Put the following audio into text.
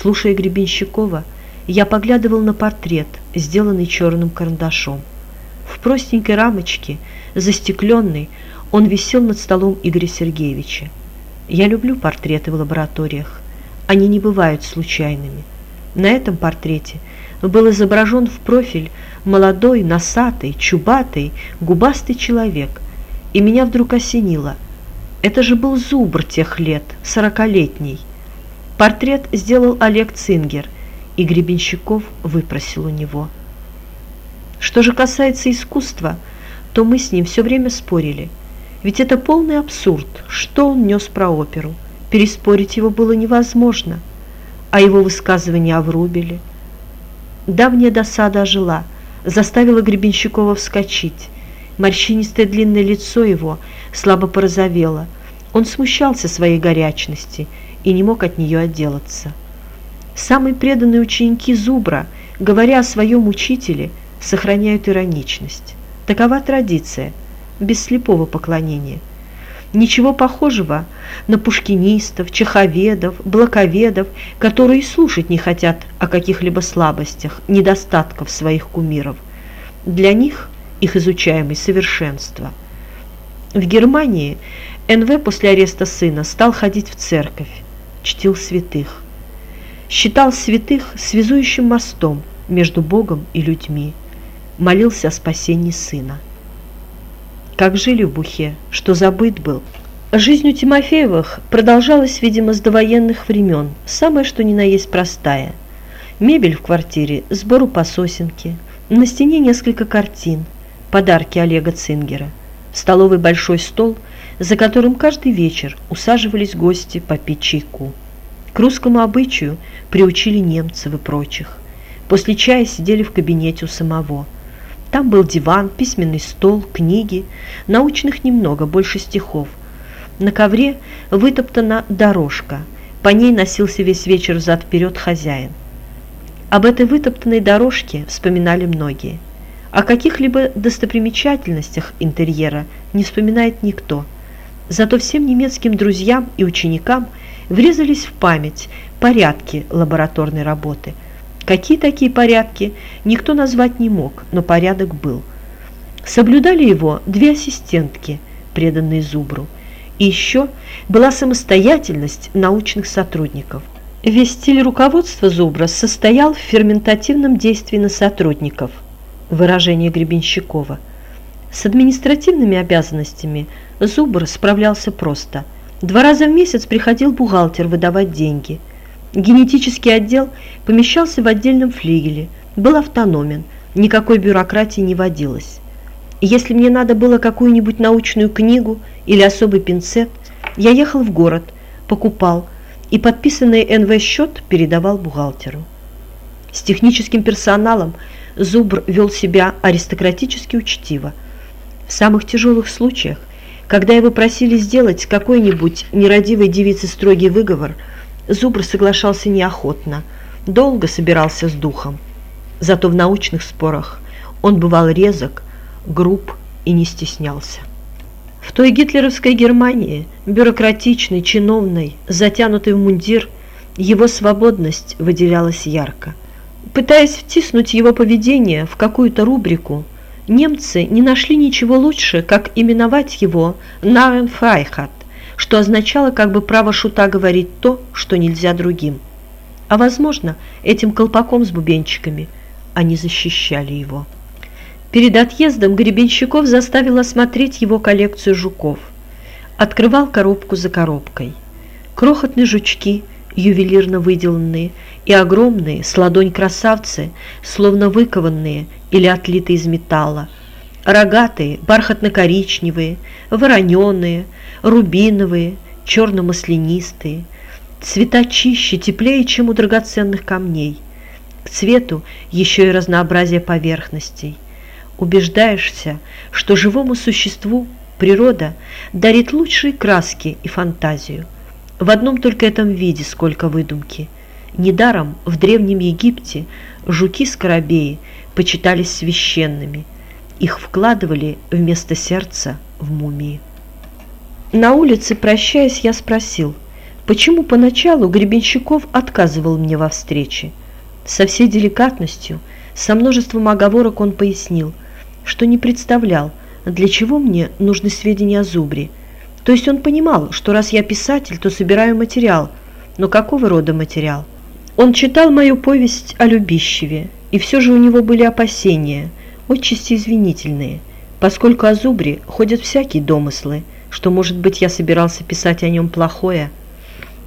Слушая Гребенщикова, я поглядывал на портрет, сделанный черным карандашом. В простенькой рамочке, застекленной, он висел над столом Игоря Сергеевича. Я люблю портреты в лабораториях. Они не бывают случайными. На этом портрете был изображен в профиль молодой, носатый, чубатый, губастый человек, и меня вдруг осенило. Это же был зубр тех лет, сорокалетний. Портрет сделал Олег Цингер, и Гребенщиков выпросил у него. Что же касается искусства, то мы с ним все время спорили. Ведь это полный абсурд, что он нес про оперу. Переспорить его было невозможно. А его высказывание о Врубеле? Давняя досада ожила, заставила Гребенщикова вскочить. Морщинистое длинное лицо его слабо порозовело. Он смущался своей горячности и не мог от нее отделаться. Самые преданные ученики Зубра, говоря о своем учителе, сохраняют ироничность. Такова традиция, без слепого поклонения. Ничего похожего на пушкинистов, чеховедов, блоковедов, которые слушать не хотят о каких-либо слабостях, недостатках своих кумиров. Для них их изучаемое совершенство. В Германии НВ после ареста сына стал ходить в церковь, чтил святых считал святых связующим мостом между Богом и людьми, молился о спасении сына. Как жили в Бухе, что забыт был. Жизнь у Тимофеевых продолжалась, видимо, с довоенных времен, самое что ни на есть простая. Мебель в квартире, сбору по сосенке, на стене несколько картин, подарки Олега Цингера, столовый большой стол, за которым каждый вечер усаживались гости попить чайку. К русскому обычаю приучили немцев и прочих. После чая сидели в кабинете у самого. Там был диван, письменный стол, книги, научных немного, больше стихов. На ковре вытоптана дорожка, по ней носился весь вечер взад-вперед хозяин. Об этой вытоптанной дорожке вспоминали многие. О каких-либо достопримечательностях интерьера не вспоминает никто. Зато всем немецким друзьям и ученикам – врезались в память порядки лабораторной работы. Какие такие порядки, никто назвать не мог, но порядок был. Соблюдали его две ассистентки, преданные Зубру. И еще была самостоятельность научных сотрудников. Весь стиль руководства Зубра состоял в ферментативном действии на сотрудников, выражение Гребенщикова. С административными обязанностями Зубр справлялся просто – Два раза в месяц приходил бухгалтер выдавать деньги. Генетический отдел помещался в отдельном флигеле, был автономен, никакой бюрократии не водилось. Если мне надо было какую-нибудь научную книгу или особый пинцет, я ехал в город, покупал и подписанный НВ-счет передавал бухгалтеру. С техническим персоналом Зубр вел себя аристократически учтиво. В самых тяжелых случаях когда его просили сделать какой-нибудь нерадивой девице строгий выговор, Зубр соглашался неохотно, долго собирался с духом. Зато в научных спорах он бывал резок, груб и не стеснялся. В той гитлеровской Германии, бюрократичной, чиновной, затянутой в мундир, его свободность выделялась ярко. Пытаясь втиснуть его поведение в какую-то рубрику, немцы не нашли ничего лучше, как именовать его «Наренфрайхат», что означало как бы право шута говорить то, что нельзя другим. А возможно, этим колпаком с бубенчиками они защищали его. Перед отъездом Гребенщиков заставил осмотреть его коллекцию жуков. Открывал коробку за коробкой. Крохотные жучки, ювелирно выделанные, и огромные, с ладонь красавцы, словно выкованные или отлитые из металла, рогатые, бархатно-коричневые, вороненые, рубиновые, черно-маслянистые, цвета чище, теплее, чем у драгоценных камней, к цвету еще и разнообразие поверхностей. Убеждаешься, что живому существу природа дарит лучшие краски и фантазию. В одном только этом виде сколько выдумки – Недаром в Древнем Египте жуки-скоробеи почитались священными. Их вкладывали вместо сердца в мумии. На улице, прощаясь, я спросил, почему поначалу Гребенщиков отказывал мне во встрече. Со всей деликатностью, со множеством оговорок он пояснил, что не представлял, для чего мне нужны сведения о Зубре. То есть он понимал, что раз я писатель, то собираю материал. Но какого рода материал? Он читал мою повесть о Любищеве, и все же у него были опасения, отчасти извинительные, поскольку о Зубре ходят всякие домыслы, что, может быть, я собирался писать о нем плохое –